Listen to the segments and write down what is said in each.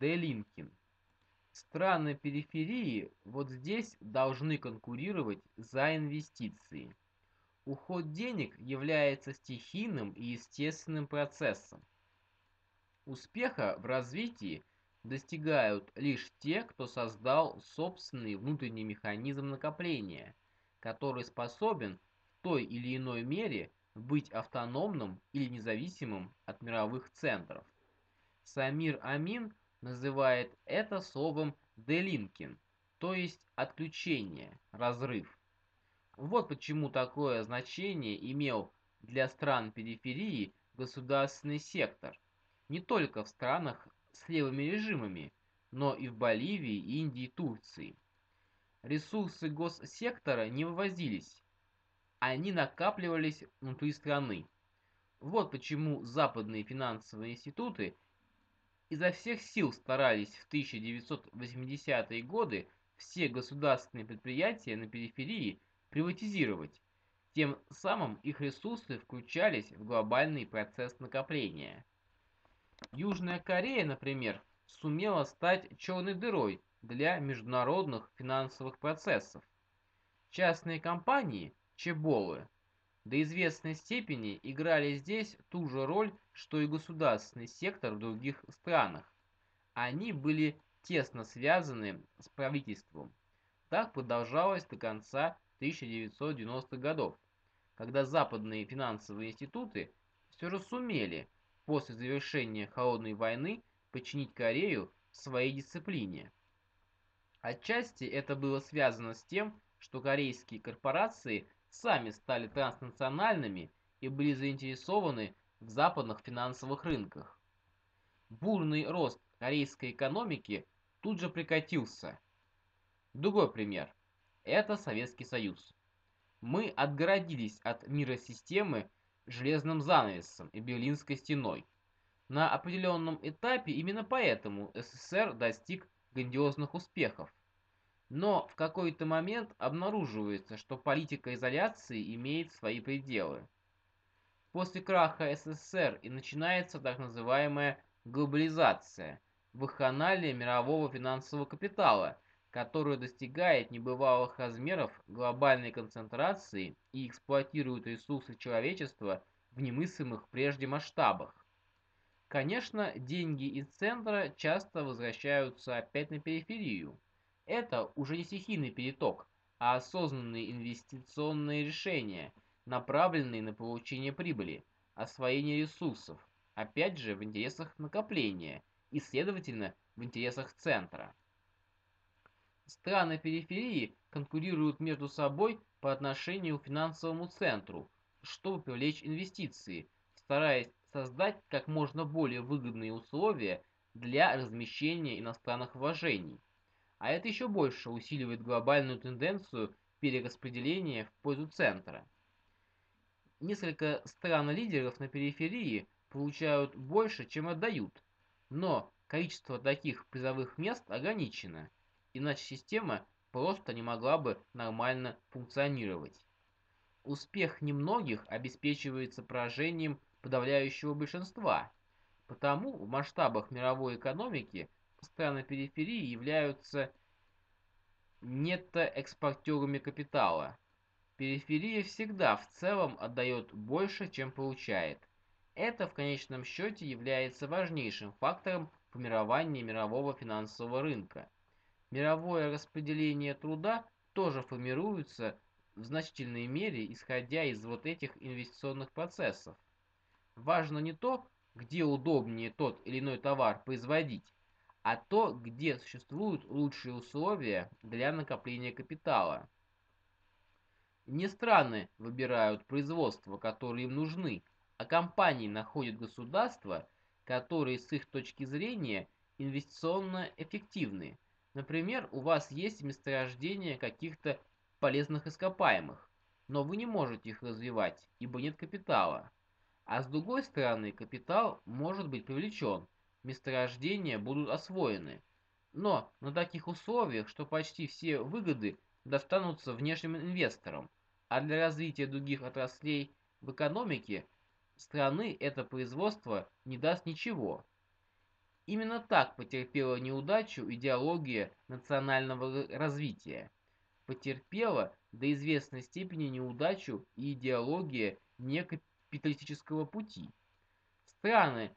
Делинкин. Страны периферии вот здесь должны конкурировать за инвестиции. Уход денег является стихийным и естественным процессом. Успеха в развитии достигают лишь те, кто создал собственный внутренний механизм накопления, который способен в той или иной мере быть автономным или независимым от мировых центров. Самир Амин называет это словом «делинкин», то есть отключение, разрыв. Вот почему такое значение имел для стран периферии государственный сектор, не только в странах с левыми режимами, но и в Боливии, Индии Турции. Ресурсы госсектора не вывозились, они накапливались внутри страны. Вот почему западные финансовые институты – изо всех сил старались в 1980-е годы все государственные предприятия на периферии приватизировать. Тем самым их ресурсы включались в глобальный процесс накопления. Южная Корея, например, сумела стать черной дырой для международных финансовых процессов. Частные компании, чеболы, до известной степени играли здесь ту же роль, что и государственный сектор в других странах. Они были тесно связаны с правительством. Так продолжалось до конца 1990-х годов, когда западные финансовые институты все же сумели после завершения Холодной войны подчинить Корею своей дисциплине. Отчасти это было связано с тем, что корейские корпорации сами стали транснациональными и были заинтересованы в западных финансовых рынках. Бурный рост корейской экономики тут же прекратился. Другой пример – это Советский Союз. Мы отгородились от мира системы железным занавесом и Берлинской стеной. На определенном этапе именно поэтому СССР достиг грандиозных успехов. Но в какой-то момент обнаруживается, что политика изоляции имеет свои пределы. После краха СССР и начинается так называемая глобализация, вахханалия мирового финансового капитала, которая достигает небывалых размеров глобальной концентрации и эксплуатирует ресурсы человечества в немыслимых прежде масштабах. Конечно, деньги из центра часто возвращаются опять на периферию, это уже не стихийный переток, а осознанные инвестиционные решения, направленные на получение прибыли, освоение ресурсов, опять же в интересах накопления и, следовательно, в интересах центра. Страны периферии конкурируют между собой по отношению к финансовому центру, чтобы привлечь инвестиции, стараясь создать как можно более выгодные условия для размещения иностранных вложений. А это еще больше усиливает глобальную тенденцию перераспределения в пользу центра. Несколько стран-лидеров на периферии получают больше, чем отдают, но количество таких призовых мест ограничено, иначе система просто не могла бы нормально функционировать. Успех немногих обеспечивается поражением подавляющего большинства, потому в масштабах мировой экономики страны периферии являются нетто-экспортерами капитала. Периферия всегда в целом отдает больше, чем получает. Это в конечном счете является важнейшим фактором формирования мирового финансового рынка. Мировое распределение труда тоже формируется в значительной мере исходя из вот этих инвестиционных процессов. Важно не то, где удобнее тот или иной товар производить, а то, где существуют лучшие условия для накопления капитала. Не страны выбирают производства, которые им нужны, а компании находят государства, которые с их точки зрения инвестиционно эффективны. Например, у вас есть месторождение каких-то полезных ископаемых, но вы не можете их развивать, ибо нет капитала. А с другой стороны, капитал может быть привлечен – месторождения будут освоены, но на таких условиях, что почти все выгоды достанутся внешним инвесторам, а для развития других отраслей в экономике страны это производство не даст ничего. Именно так потерпела неудачу идеология национального развития. Потерпела до известной степени неудачу и идеология некапиталистического пути. Страны,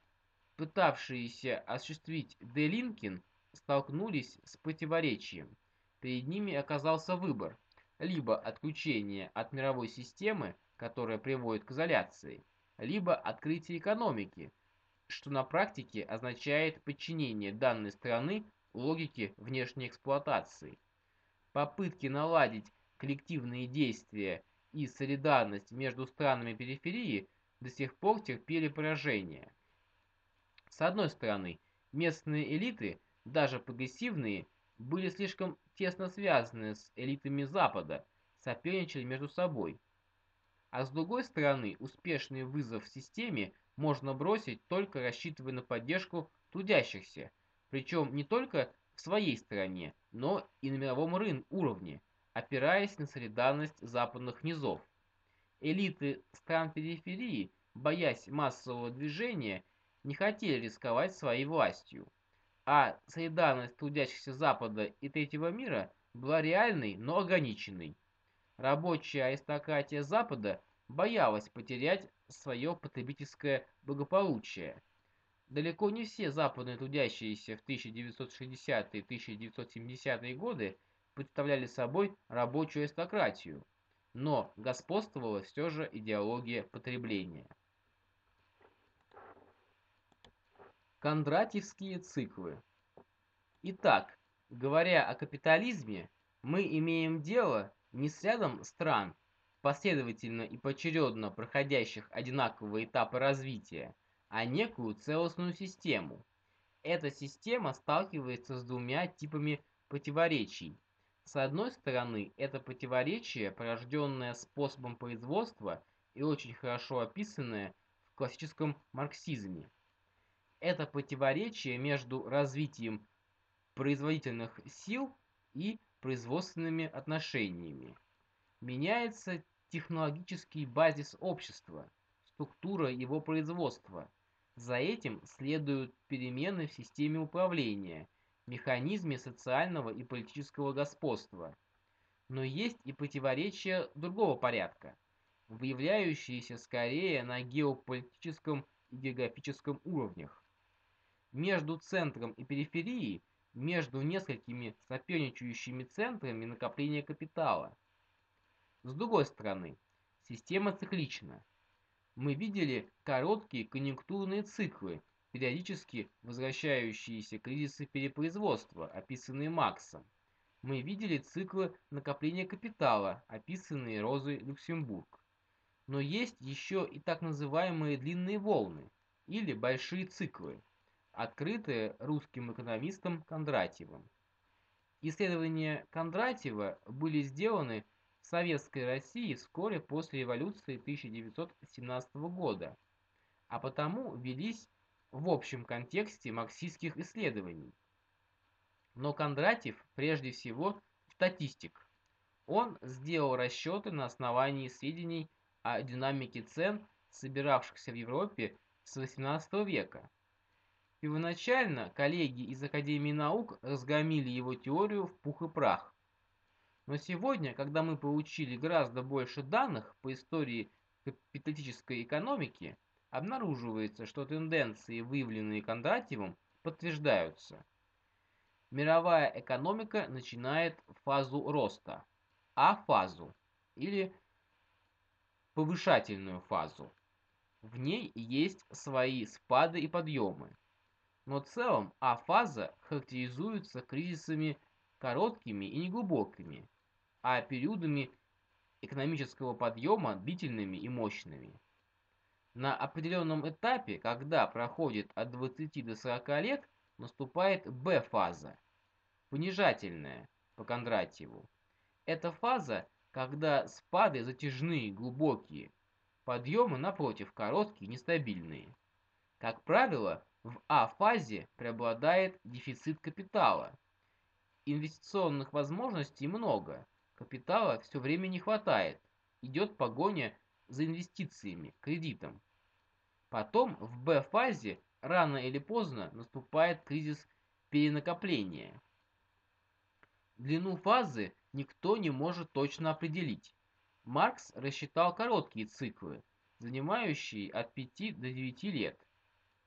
пытавшиеся осуществить Делинкин, столкнулись с противоречием. Перед ними оказался выбор – либо отключение от мировой системы, которая приводит к изоляции, либо открытие экономики, что на практике означает подчинение данной страны логике внешней эксплуатации. Попытки наладить коллективные действия и солидарность между странами периферии до сих пор терпели поражение. С одной стороны, местные элиты, даже прогрессивные, были слишком тесно связаны с элитами Запада, соперничали между собой. А с другой стороны, успешный вызов системе можно бросить только рассчитывая на поддержку трудящихся, причем не только в своей стране, но и на мировом рынке уровне, опираясь на солидарность западных низов. Элиты стран периферии, боясь массового движения, не хотели рисковать своей властью, а солидарность трудящихся Запада и Третьего мира была реальной, но ограниченной. Рабочая аристократия Запада боялась потерять свое потребительское благополучие. Далеко не все западные трудящиеся в 1960-1970-е годы представляли собой рабочую аристократию, но господствовала все же идеология потребления. Кондратьевские циклы Итак, говоря о капитализме, мы имеем дело не с рядом стран, последовательно и поочередно проходящих одинаковые этапы развития, а некую целостную систему. Эта система сталкивается с двумя типами противоречий. С одной стороны, это противоречие, порожденное способом производства и очень хорошо описанное в классическом марксизме. Это противоречие между развитием производительных сил и производственными отношениями. Меняется технологический базис общества, структура его производства. За этим следуют перемены в системе управления, механизме социального и политического господства. Но есть и противоречия другого порядка, выявляющиеся скорее на геополитическом и географическом уровнях. Между центром и периферией, между несколькими соперничающими центрами накопления капитала – с другой стороны, система циклична. Мы видели короткие конъюнктурные циклы, периодически возвращающиеся кризисы перепроизводства, описанные Максом. Мы видели циклы накопления капитала, описанные Розой Люксембург. Но есть еще и так называемые длинные волны, или большие циклы, открытые русским экономистом Кондратьевым. Исследования Кондратьева были сделаны Советской России вскоре после революции 1917 года, а потому велись в общем контексте марксистских исследований. Но Кондратьев прежде всего статистик. Он сделал расчеты на основании сведений о динамике цен, собиравшихся в Европе с XVIII века. Первоначально коллеги из Академии наук разгромили его теорию в пух и прах. Но сегодня, когда мы получили гораздо больше данных по истории капиталистической экономики, обнаруживается, что тенденции, выявленные Кондратьевым, подтверждаются. Мировая экономика начинает фазу роста, А-фазу или повышательную фазу. В ней есть свои спады и подъемы. Но в целом А-фаза характеризуется кризисами короткими и неглубокими, а периодами экономического подъема длительными и мощными. На определенном этапе, когда проходит от 20 до 40 лет, наступает Б-фаза, понижательная по Кондратьеву. Это фаза, когда спады затяжные, глубокие, подъемы, напротив, короткие, нестабильные. Как правило, в А-фазе преобладает дефицит капитала. Инвестиционных возможностей много, Капитала все время не хватает. Идет погоня за инвестициями, кредитом. Потом в Б-фазе рано или поздно наступает кризис перенакопления. Длину фазы никто не может точно определить. Маркс рассчитал короткие циклы, занимающие от 5 до 9 лет.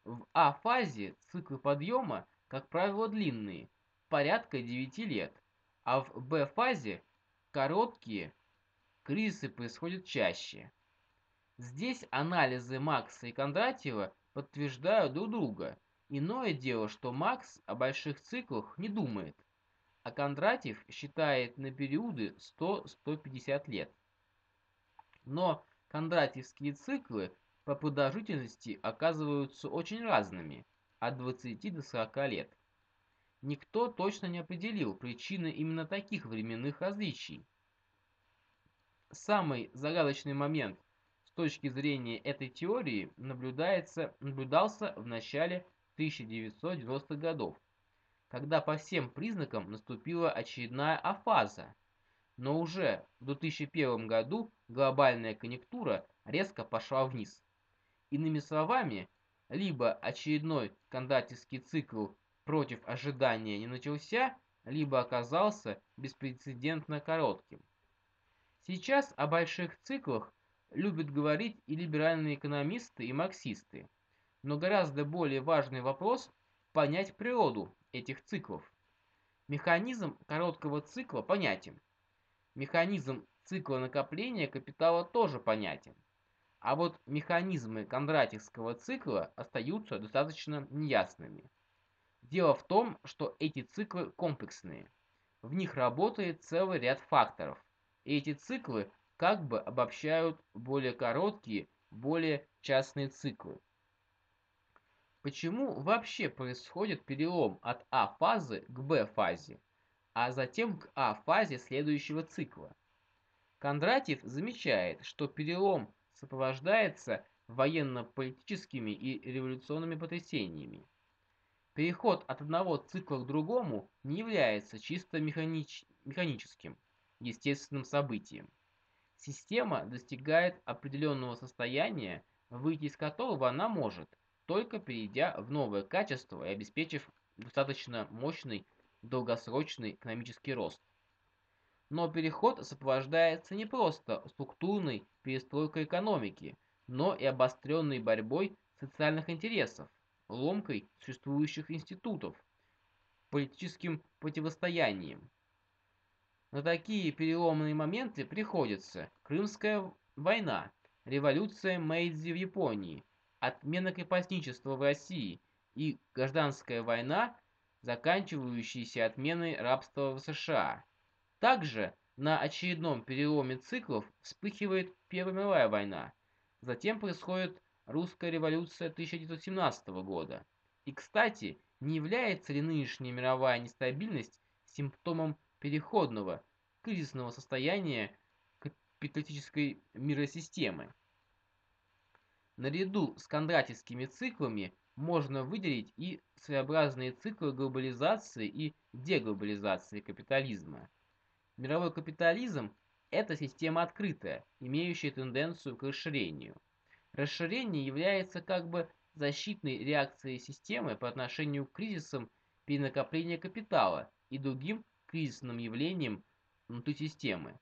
В А-фазе циклы подъема, как правило, длинные, порядка 9 лет, а в Б-фазе короткие, кризисы происходят чаще. Здесь анализы Макса и Кондратьева подтверждают друг друга. Иное дело, что Макс о больших циклах не думает, а Кондратьев считает на периоды 100-150 лет. Но кондратьевские циклы по продолжительности оказываются очень разными, от 20 до 40 лет. Никто точно не определил причины именно таких временных различий. Самый загадочный момент с точки зрения этой теории наблюдается, наблюдался в начале 1990-х годов, когда по всем признакам наступила очередная афаза, но уже в 2001 году глобальная конъюнктура резко пошла вниз. Иными словами, либо очередной кондратьевский цикл против ожидания не начался, либо оказался беспрецедентно коротким. Сейчас о больших циклах любят говорить и либеральные экономисты, и марксисты. Но гораздо более важный вопрос – понять природу этих циклов. Механизм короткого цикла понятен. Механизм цикла накопления капитала тоже понятен. А вот механизмы кондратьевского цикла остаются достаточно неясными. Дело в том, что эти циклы комплексные. В них работает целый ряд факторов. И эти циклы как бы обобщают более короткие, более частные циклы. Почему вообще происходит перелом от А-фазы к Б-фазе, а затем к А-фазе следующего цикла? Кондратьев замечает, что перелом сопровождается военно-политическими и революционными потрясениями. Переход от одного цикла к другому не является чисто механич... механическим, естественным событием. Система достигает определенного состояния, выйти из которого она может, только перейдя в новое качество и обеспечив достаточно мощный долгосрочный экономический рост. Но переход сопровождается не просто структурной перестройкой экономики, но и обостренной борьбой социальных интересов, ломкой существующих институтов, политическим противостоянием. На такие переломные моменты приходится Крымская война, революция Мэйдзи в Японии, отмена крепостничества в России и гражданская война, заканчивающаяся отменой рабства в США. Также на очередном переломе циклов вспыхивает Первая мировая война. Затем происходит Русская революция 1917 года. И, кстати, не является ли нынешняя мировая нестабильность симптомом переходного, кризисного состояния капиталистической миросистемы? Наряду с кондратьевскими циклами можно выделить и своеобразные циклы глобализации и деглобализации капитализма. Мировой капитализм – это система открытая, имеющая тенденцию к расширению. Расширение является как бы защитной реакцией системы по отношению к кризисам перенакопления капитала и другим кризисным явлениям внутри системы.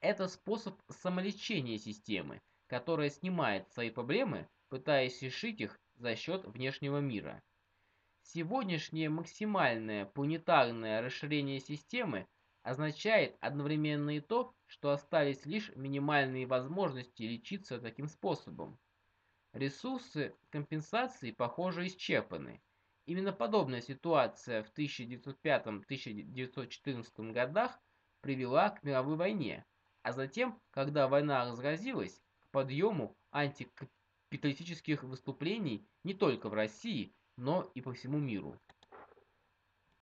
Это способ самолечения системы, которая снимает свои проблемы, пытаясь решить их за счет внешнего мира. Сегодняшнее максимальное планетарное расширение системы означает одновременно и то, что остались лишь минимальные возможности лечиться таким способом. Ресурсы компенсации, похоже, исчерпаны. Именно подобная ситуация в 1905-1914 годах привела к мировой войне, а затем, когда война разразилась, к подъему антикапиталистических выступлений не только в России, но и по всему миру.